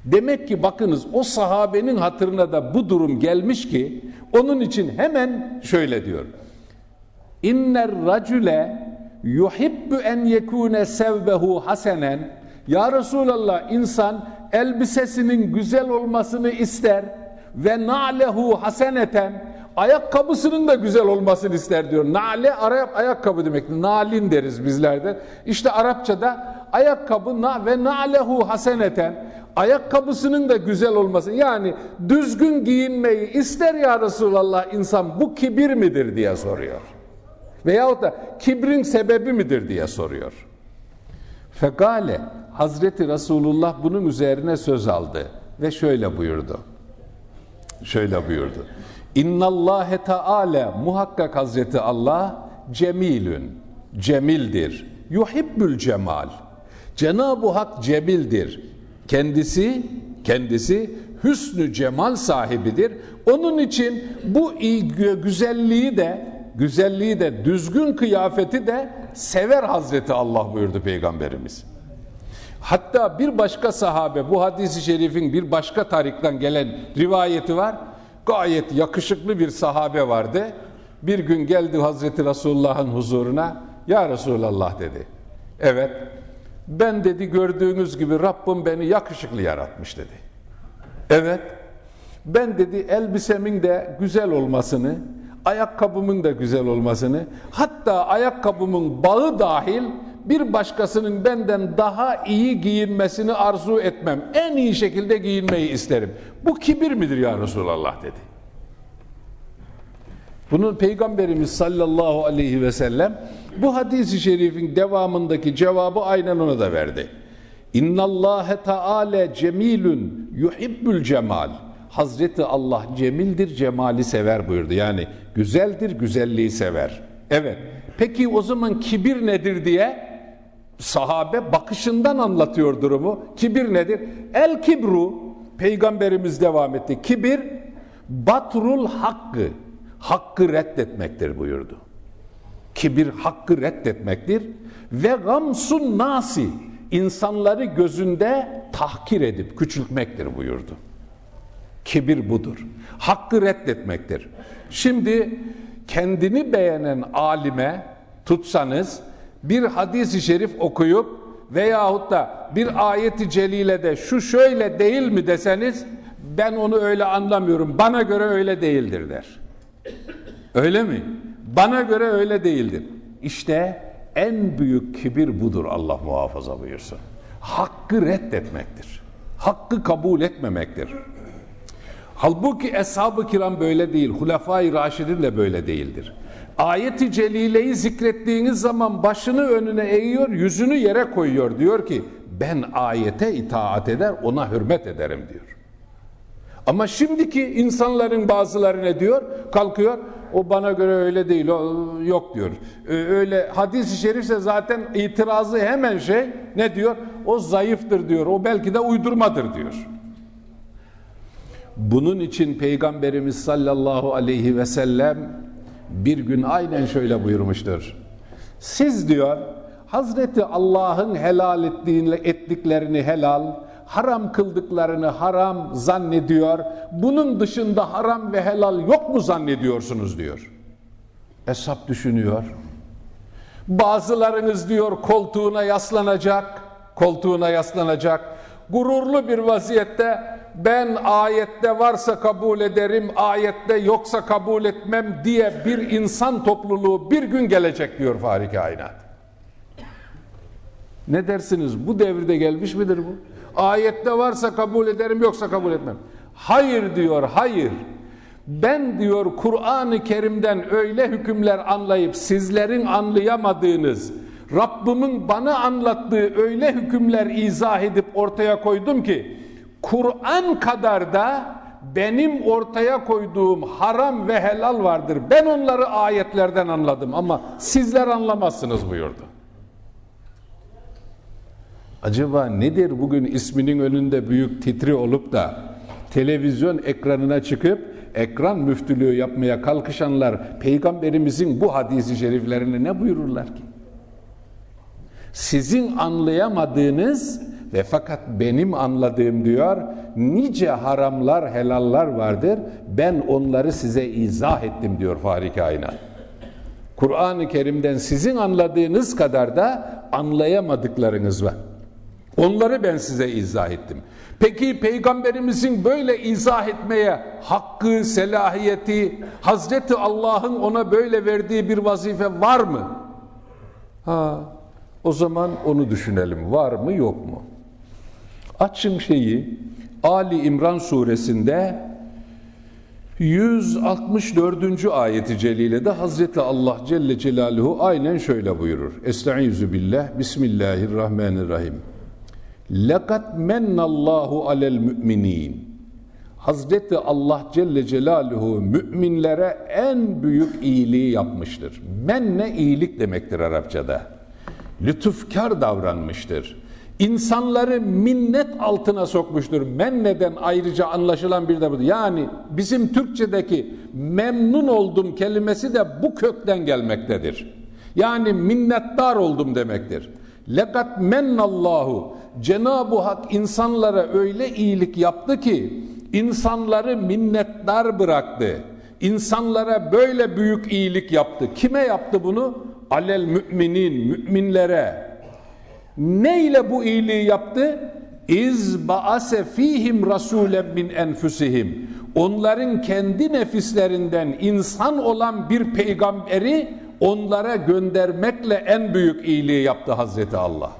Demek ki bakınız o sahabenin hatırına da bu durum gelmiş ki onun için hemen şöyle diyor. İnner racule yuhibbu en yekune sevbehu hasenen Ya Resulallah insan elbisesinin güzel olmasını ister ve na'lehu haseneten ayakkabısının da güzel olmasını ister diyor. Nale Arap ayakkabı demek. Nalin deriz bizlerde. İşte Arapçada ayakkabı na ve nalehu haseneten ayakkabısının da güzel olması yani düzgün giyinmeyi ister ya Resulallah insan bu kibir midir diye soruyor. Veyahut da kibrin sebebi midir diye soruyor. Fekale Hazreti Resulullah bunun üzerine söz aldı ve şöyle buyurdu. Şöyle buyurdu. İnnallâhe Teala muhakkak Hazreti Allah cemilün, cemildir. Yuhibbül cemal. Cenab-ı Hak cemildir. Kendisi, kendisi hüsnü cemal sahibidir. Onun için bu güzelliği de, güzelliği de, düzgün kıyafeti de sever Hazreti Allah buyurdu Peygamberimiz. Hatta bir başka sahabe, bu hadisi şerifin bir başka tarikten gelen rivayeti var gayet yakışıklı bir sahabe vardı. Bir gün geldi Hazreti Resulullah'ın huzuruna. Ya Resulallah dedi. Evet. Ben dedi gördüğünüz gibi Rabbim beni yakışıklı yaratmış dedi. Evet. Ben dedi elbisemin de güzel olmasını, ayakkabımın da güzel olmasını, hatta ayakkabımın bağı dahil bir başkasının benden daha iyi giyinmesini arzu etmem. En iyi şekilde giyinmeyi isterim. Bu kibir midir ya Resulallah dedi. Bunun Peygamberimiz sallallahu aleyhi ve sellem bu hadisi şerifin devamındaki cevabı aynen ona da verdi. İnnallâhe teâlâ cemilun yuhibbül cemal. Hazreti Allah cemildir, cemali sever buyurdu. Yani güzeldir, güzelliği sever. Evet. Peki o zaman kibir nedir diye sahabe bakışından anlatıyor durumu. Kibir nedir? El kibru Peygamberimiz devam etti. Kibir batrul hakkı. Hakkı reddetmektir buyurdu. Kibir hakkı reddetmektir. Ve gamsun nasi insanları gözünde tahkir edip küçültmektir buyurdu. Kibir budur. Hakkı reddetmektir. Şimdi kendini beğenen alime tutsanız bir hadis-i şerif okuyup veyahut da bir ayeti celilede şu şöyle değil mi deseniz ben onu öyle anlamıyorum. Bana göre öyle değildir der. Öyle mi? Bana göre öyle değildir. İşte en büyük kibir budur Allah muhafaza buyursun. Hakkı reddetmektir. Hakkı kabul etmemektir. Halbuki eshab-ı kiram böyle değil. Hulefai Raşidin de böyle değildir. Ayeti celileyi zikrettiğiniz zaman başını önüne eğiyor, yüzünü yere koyuyor. Diyor ki ben ayete itaat eder, ona hürmet ederim diyor. Ama şimdiki insanların bazıları ne diyor? Kalkıyor, o bana göre öyle değil, o yok diyor. Öyle hadis-i şerifse zaten itirazı hemen şey ne diyor? O zayıftır diyor, o belki de uydurmadır diyor. Bunun için Peygamberimiz sallallahu aleyhi ve sellem bir gün aynen şöyle buyurmuştur. Siz diyor Hazreti Allah'ın helal ettiğini, ettiklerini helal, haram kıldıklarını haram zannediyor. Bunun dışında haram ve helal yok mu zannediyorsunuz diyor. Hesap düşünüyor. Bazılarınız diyor koltuğuna yaslanacak, koltuğuna yaslanacak. Gururlu bir vaziyette ben ayette varsa kabul ederim, ayette yoksa kabul etmem diye bir insan topluluğu bir gün gelecek diyor Fahri Kainat. Ne dersiniz? Bu devirde gelmiş midir bu? Ayette varsa kabul ederim, yoksa kabul etmem. Hayır diyor, hayır. Ben diyor Kur'an-ı Kerim'den öyle hükümler anlayıp sizlerin anlayamadığınız, Rabbimin bana anlattığı öyle hükümler izah edip ortaya koydum ki Kur'an kadar da benim ortaya koyduğum haram ve helal vardır. Ben onları ayetlerden anladım ama sizler anlamazsınız buyurdu. Acaba nedir bugün isminin önünde büyük titri olup da televizyon ekranına çıkıp ekran müftülüğü yapmaya kalkışanlar peygamberimizin bu hadisi şeriflerini ne buyururlar ki? Sizin anlayamadığınız ve fakat benim anladığım diyor nice haramlar helallar vardır ben onları size izah ettim diyor Fahri Kainat. Kur'an-ı Kerim'den sizin anladığınız kadar da anlayamadıklarınız var. Onları ben size izah ettim. Peki peygamberimizin böyle izah etmeye hakkı, selahiyeti, Hazreti Allah'ın ona böyle verdiği bir vazife var mı? Ha, o zaman onu düşünelim. Var mı yok mu? Açın şeyi Ali İmran suresinde 164. ayeti celilede Hazreti Allah Celle Celaluhu aynen şöyle buyurur. Estaizu billah, Bismillahirrahmanirrahim. Lekat mennallahu alel müminin. Hazreti Allah Celle Celaluhu müminlere en büyük iyiliği yapmıştır. Menne iyilik demektir Arapçada. Lütufkar davranmıştır insanları minnet altına sokmuştur. Menneden ayrıca anlaşılan bir de budur. Yani bizim Türkçedeki memnun oldum kelimesi de bu kökten gelmektedir. Yani minnettar oldum demektir. Lekat mennallahu Cenab-ı Hak insanlara öyle iyilik yaptı ki insanları minnettar bıraktı. İnsanlara böyle büyük iyilik yaptı. Kime yaptı bunu? Alel müminin, müminlere. Ne ile bu iyiliği yaptı? İz baase fihim rasulen min enfusihim. Onların kendi nefislerinden insan olan bir peygamberi onlara göndermekle en büyük iyiliği yaptı Hazreti Allah.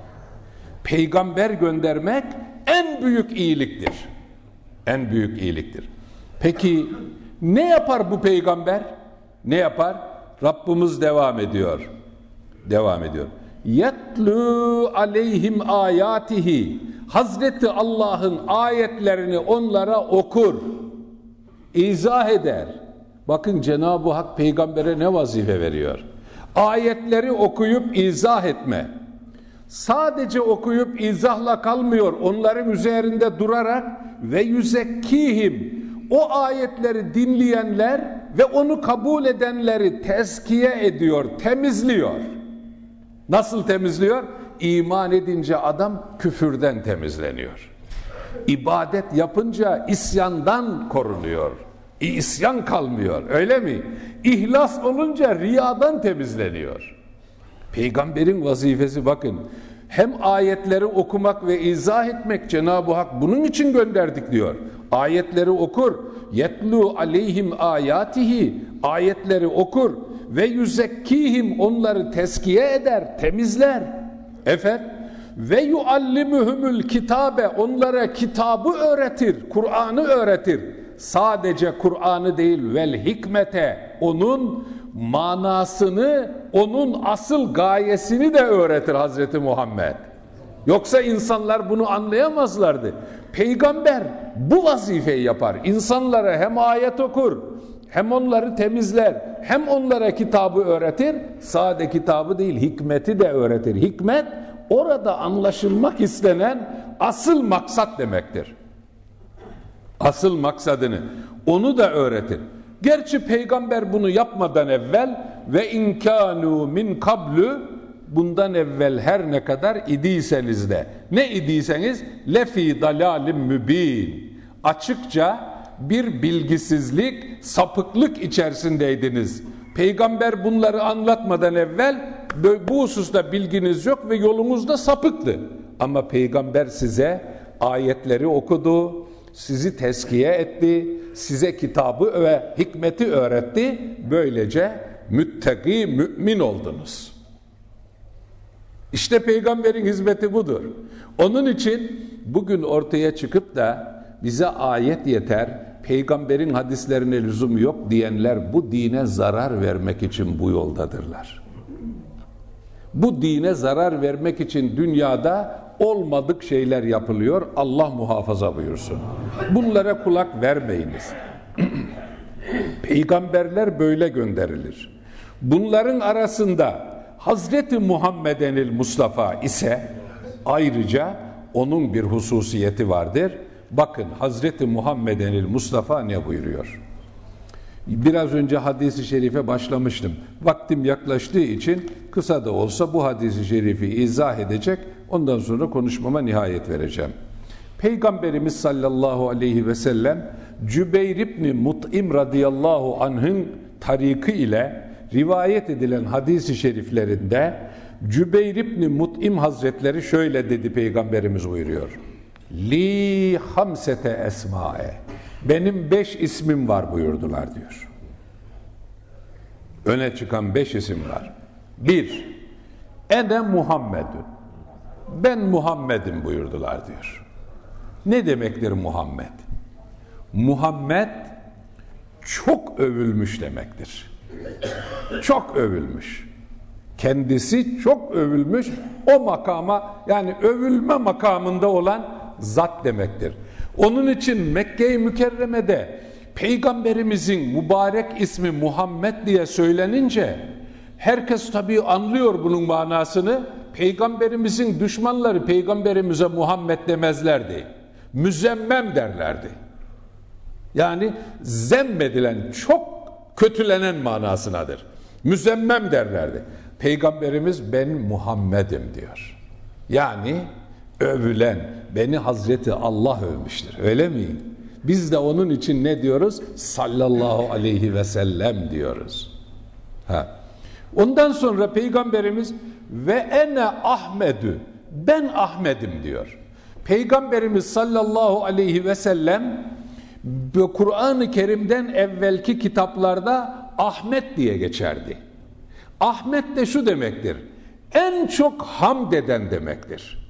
Peygamber göndermek en büyük iyiliktir. En büyük iyiliktir. Peki ne yapar bu peygamber? Ne yapar? Rabbimiz devam ediyor. Devam ediyor yetlu aleyhim ayatihi. Hazreti Allah'ın ayetlerini onlara okur. İzah eder. Bakın Cenab-ı Hak peygambere ne vazife veriyor? Ayetleri okuyup izah etme. Sadece okuyup izahla kalmıyor. Onların üzerinde durarak ve yüzekkihim. O ayetleri dinleyenler ve onu kabul edenleri tezkiye ediyor, temizliyor. Nasıl temizliyor? İman edince adam küfürden temizleniyor. İbadet yapınca isyandan korunuyor. İsyan kalmıyor öyle mi? İhlas olunca riyadan temizleniyor. Peygamberin vazifesi bakın hem ayetleri okumak ve izah etmek Cenab-ı Hak bunun için gönderdik diyor. Ayetleri okur. Yetlu aleyhim ayatihi. Ayetleri okur ve yüzekkihim onları teskiye eder, temizler. Efendim ve yuallimuhumul kitabe onlara kitabı öğretir, Kur'an'ı öğretir. Sadece Kur'an'ı değil vel hikmete onun manasını, onun asıl gayesini de öğretir Hazreti Muhammed. Yoksa insanlar bunu anlayamazlardı. Peygamber bu vazifeyi yapar. İnsanlara hem ayet okur, hem onları temizler, hem onlara kitabı öğretir. Sade kitabı değil, hikmeti de öğretir. Hikmet orada anlaşılmak istenen asıl maksat demektir. Asıl maksadını onu da öğretir. Gerçi peygamber bunu yapmadan evvel ve inkanu min kablu bundan evvel her ne kadar idiyseniz de ne idiyseniz lefi dalalim mübin açıkça bir bilgisizlik sapıklık içerisindeydiniz. Peygamber bunları anlatmadan evvel bu hususta bilginiz yok ve yolunuzda sapıktı. Ama peygamber size ayetleri okudu, sizi teskiye etti, size kitabı ve hikmeti öğretti. Böylece müttaki mümin oldunuz. İşte peygamberin hizmeti budur. Onun için bugün ortaya çıkıp da bize ayet yeter, peygamberin hadislerine lüzum yok diyenler bu dine zarar vermek için bu yoldadırlar. Bu dine zarar vermek için dünyada olmadık şeyler yapılıyor. Allah muhafaza buyursun. Bunlara kulak vermeyiniz. [CLEARS THROAT] Peygamberler böyle gönderilir. Bunların arasında Hazreti Muhammedenil Mustafa ise ayrıca onun bir hususiyeti vardır. Bakın Hazreti Muhammedenil Mustafa ne buyuruyor? Biraz önce hadisi şerife başlamıştım. Vaktim yaklaştığı için kısa da olsa bu hadisi şerifi izah edecek. Ondan sonra konuşmama nihayet vereceğim. Peygamberimiz sallallahu aleyhi ve sellem Cübeyr İbni Mut'im radıyallahu anh'ın tariki ile rivayet edilen hadisi şeriflerinde Cübeyr İbni Mut'im Hazretleri şöyle dedi Peygamberimiz buyuruyor. Li hamsete esmae. Benim beş ismim var buyurdular diyor. Öne çıkan beş isim var. Bir, ene Muhammedun. Ben Muhammed'im buyurdular diyor. Ne demektir Muhammed? Muhammed çok övülmüş demektir. Çok övülmüş. Kendisi çok övülmüş. O makama yani övülme makamında olan zat demektir. Onun için Mekke-i Mükerreme'de Peygamberimizin mübarek ismi Muhammed diye söylenince herkes tabii anlıyor bunun manasını. Peygamberimizin düşmanları peygamberimize Muhammed demezlerdi. Müzemmem derlerdi. Yani zemmedilen, çok kötülenen manasınadır. Müzemmem derlerdi. Peygamberimiz ben Muhammed'im diyor. Yani övülen, beni Hazreti Allah övmüştür. Öyle mi? Biz de onun için ne diyoruz? Sallallahu aleyhi ve sellem diyoruz. Ha. Ondan sonra Peygamberimiz ve ene Ahmedü ben Ahmet'im diyor. Peygamberimiz sallallahu aleyhi ve sellem Kur'an-ı Kerim'den evvelki kitaplarda Ahmet diye geçerdi. Ahmet de şu demektir. En çok hamd eden demektir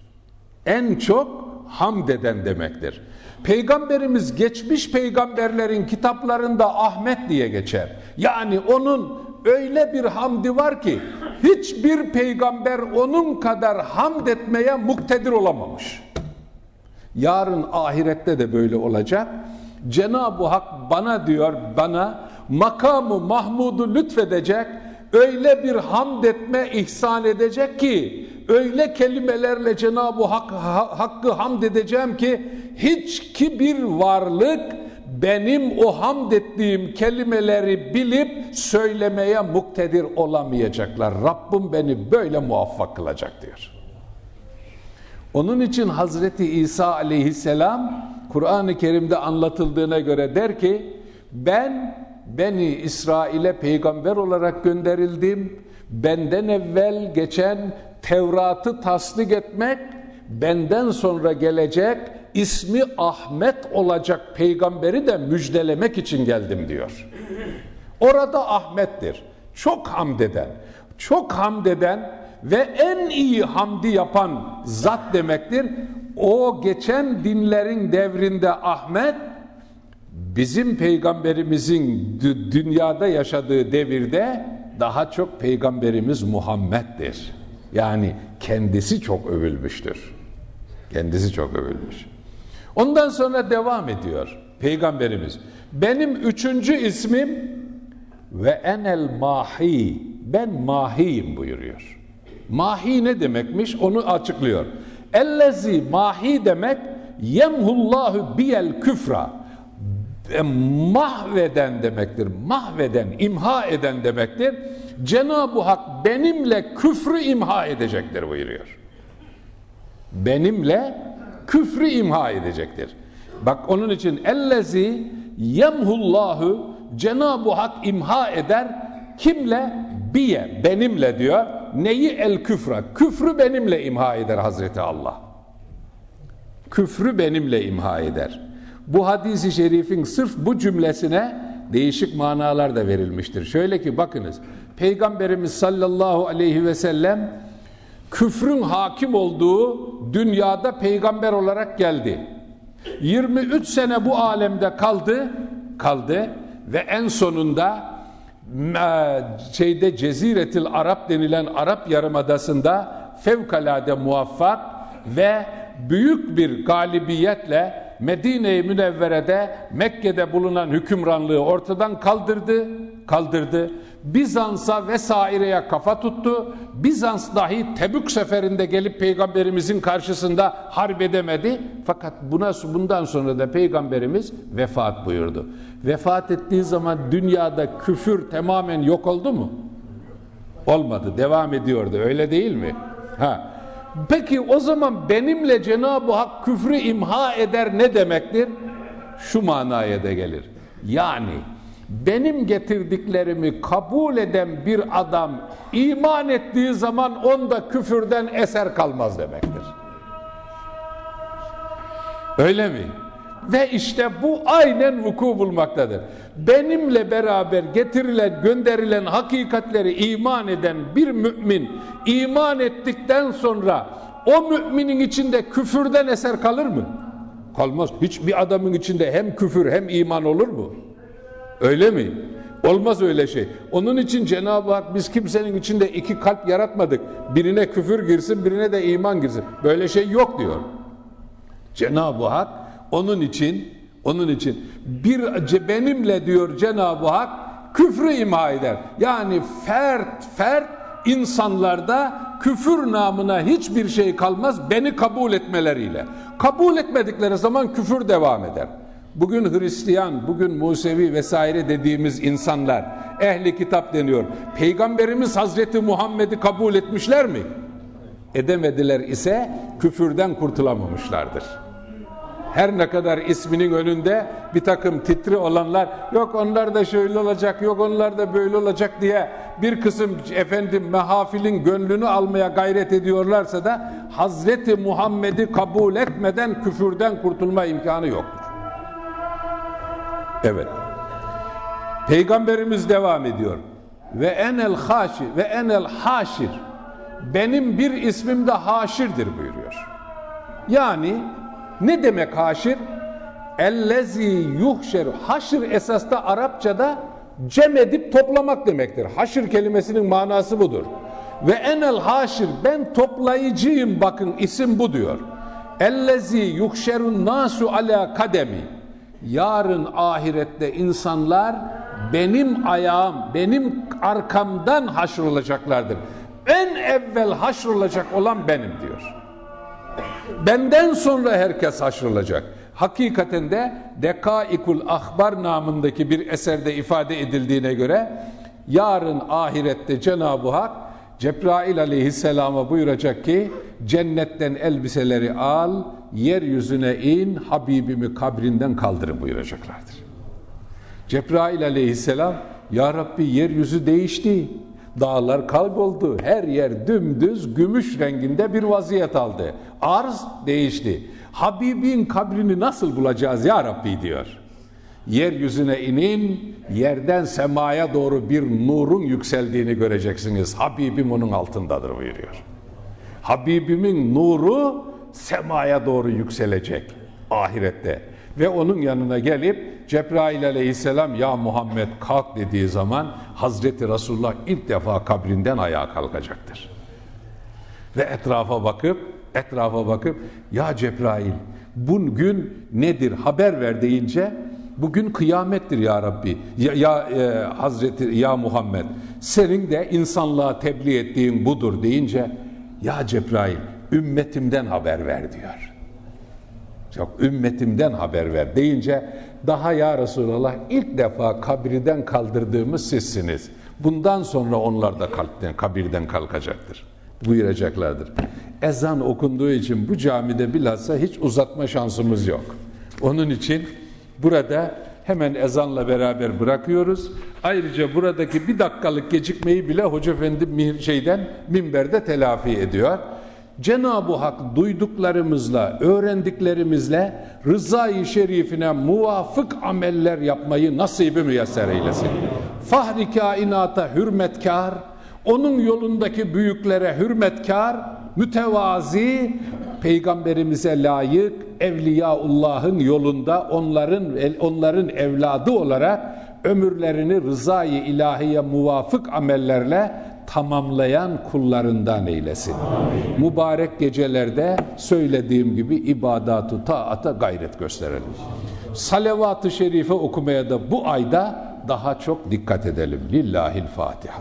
en çok hamd eden demektir. Peygamberimiz geçmiş peygamberlerin kitaplarında Ahmet diye geçer. Yani onun öyle bir hamdi var ki hiçbir peygamber onun kadar hamd etmeye muktedir olamamış. Yarın ahirette de böyle olacak. Cenab-ı Hak bana diyor bana makamı Mahmud'u lütfedecek öyle bir hamd etme ihsan edecek ki öyle kelimelerle Cenab-ı Hak, Hakk'ı hamd edeceğim ki hiç ki bir varlık benim o hamd ettiğim kelimeleri bilip söylemeye muktedir olamayacaklar. Rabbim beni böyle muvaffak kılacak diyor. Onun için Hazreti İsa aleyhisselam Kur'an-ı Kerim'de anlatıldığına göre der ki ben Beni İsrail'e peygamber olarak gönderildim. Benden evvel geçen Tevrat'ı tasdik etmek, benden sonra gelecek ismi Ahmet olacak peygamberi de müjdelemek için geldim diyor. Orada Ahmet'tir. Çok hamd eden, çok hamd eden ve en iyi hamdi yapan zat demektir. O geçen dinlerin devrinde Ahmet, bizim peygamberimizin dünyada yaşadığı devirde daha çok peygamberimiz Muhammed'dir. Yani kendisi çok övülmüştür. Kendisi çok övülmüş. Ondan sonra devam ediyor peygamberimiz. Benim üçüncü ismim ve enel mahi. Ben mahiyim buyuruyor. Mahi ne demekmiş onu açıklıyor. Ellezi mahi demek yemhullahu biyel küfra. E, mahveden demektir. Mahveden, imha eden demektir. Cenab-ı Hak benimle küfrü imha edecektir buyuruyor. Benimle küfrü imha edecektir. Bak onun için ellezi yemhullahu Cenab-ı Hak imha eder kimle? Biye, benimle diyor. Neyi el küfra? Küfrü benimle imha eder Hazreti Allah. Küfrü benimle imha eder. Bu hadisi şerifin sırf bu cümlesine değişik manalar da verilmiştir. Şöyle ki bakınız Peygamberimiz sallallahu aleyhi ve sellem küfrün hakim olduğu dünyada peygamber olarak geldi. 23 sene bu alemde kaldı, kaldı ve en sonunda e, şeyde Ceziretil Arap denilen Arap Yarımadası'nda fevkalade muvaffak ve büyük bir galibiyetle Medine-i Münevvere'de Mekke'de bulunan hükümranlığı ortadan kaldırdı, kaldırdı. Bizans'a vesaireye kafa tuttu. Bizans dahi Tebük seferinde gelip peygamberimizin karşısında harp edemedi. Fakat buna bundan sonra da peygamberimiz vefat buyurdu. Vefat ettiği zaman dünyada küfür tamamen yok oldu mu? Olmadı. Devam ediyordu. Öyle değil mi? Ha. Peki o zaman benimle Cenab-ı Hak küfrü imha eder ne demektir? Şu manaya da gelir. Yani benim getirdiklerimi kabul eden bir adam iman ettiği zaman onda küfürden eser kalmaz demektir. Öyle mi? Ve işte bu aynen vuku bulmaktadır. Benimle beraber getirilen, gönderilen hakikatleri iman eden bir mümin iman ettikten sonra o müminin içinde küfürden eser kalır mı? Kalmaz. Hiçbir adamın içinde hem küfür hem iman olur mu? Öyle mi? Olmaz öyle şey. Onun için Cenab-ı Hak biz kimsenin içinde iki kalp yaratmadık. Birine küfür girsin, birine de iman girsin. Böyle şey yok diyor. Cenab-ı Hak onun için onun için bir benimle diyor Cenab-ı Hak küfrü imha eder. Yani fert fert insanlarda küfür namına hiçbir şey kalmaz beni kabul etmeleriyle. Kabul etmedikleri zaman küfür devam eder. Bugün Hristiyan, bugün Musevi vesaire dediğimiz insanlar ehli kitap deniyor. Peygamberimiz Hazreti Muhammed'i kabul etmişler mi? Edemediler ise küfürden kurtulamamışlardır her ne kadar isminin önünde bir takım titri olanlar yok onlar da şöyle olacak yok onlar da böyle olacak diye bir kısım efendim mehafilin gönlünü almaya gayret ediyorlarsa da Hazreti Muhammed'i kabul etmeden küfürden kurtulma imkanı yoktur. Evet. Peygamberimiz devam ediyor. Ve enel haşir ve enel haşir benim bir ismim de haşirdir buyuruyor. Yani ne demek haşir? Ellezi yuhşer. Haşir esasda Arapçada cem edip toplamak demektir. Haşir kelimesinin manası budur. Ve enel haşir ben toplayıcıyım bakın isim bu diyor. Ellezi yuhşerun nasu ala kademi. Yarın ahirette insanlar benim ayağım, benim arkamdan haşrolacaklardır. En evvel haşrolacak olan benim diyor. Benden sonra herkes haşrolacak. Hakikaten de Dekaikul Ahbar namındaki bir eserde ifade edildiğine göre yarın ahirette Cenab-ı Hak Cebrail aleyhisselama buyuracak ki cennetten elbiseleri al, yeryüzüne in, Habibimi kabrinden kaldırın buyuracaklardır. Cebrail aleyhisselam Ya Rabbi yeryüzü değişti. Dağlar kalboldu. Her yer dümdüz gümüş renginde bir vaziyet aldı. Arz değişti. Habibin kabrini nasıl bulacağız ya Rabbi diyor. Yeryüzüne inin, yerden semaya doğru bir nurun yükseldiğini göreceksiniz. Habibim onun altındadır buyuruyor. Habibimin nuru semaya doğru yükselecek ahirette. Ve onun yanına gelip Cebrail aleyhisselam ya Muhammed kalk dediği zaman Hazreti Resulullah ilk defa kabrinden ayağa kalkacaktır. Ve etrafa bakıp etrafa bakıp ya Cebrail bugün nedir haber ver deyince bugün kıyamettir ya Rabbi ya, ya e, Hazreti ya Muhammed senin de insanlığa tebliğ ettiğin budur deyince ya Cebrail ümmetimden haber ver diyor. Yok ümmetimden haber ver deyince daha ya Resulallah ilk defa kabirden kaldırdığımız sizsiniz. Bundan sonra onlar da kalpten, kabirden kalkacaktır. Buyuracaklardır. Ezan okunduğu için bu camide bilhassa hiç uzatma şansımız yok. Onun için burada hemen ezanla beraber bırakıyoruz. Ayrıca buradaki bir dakikalık gecikmeyi bile Hoca Efendi şeyden minberde telafi ediyor. Cenab-ı Hak duyduklarımızla, öğrendiklerimizle rızayı şerifine muvafık ameller yapmayı nasibi müyesser eylesin. Fahri kainata hürmetkar, onun yolundaki büyüklere hürmetkar, mütevazi, peygamberimize layık, Evliyaullah'ın yolunda onların onların evladı olarak ömürlerini rızayı ilahiye muvafık amellerle tamamlayan kullarından eylesin. Amin. Mübarek gecelerde söylediğim gibi ibadatu taata gayret gösterelim. Salavat-ı şerife okumaya da bu ayda daha çok dikkat edelim. Lillahil Fatiha.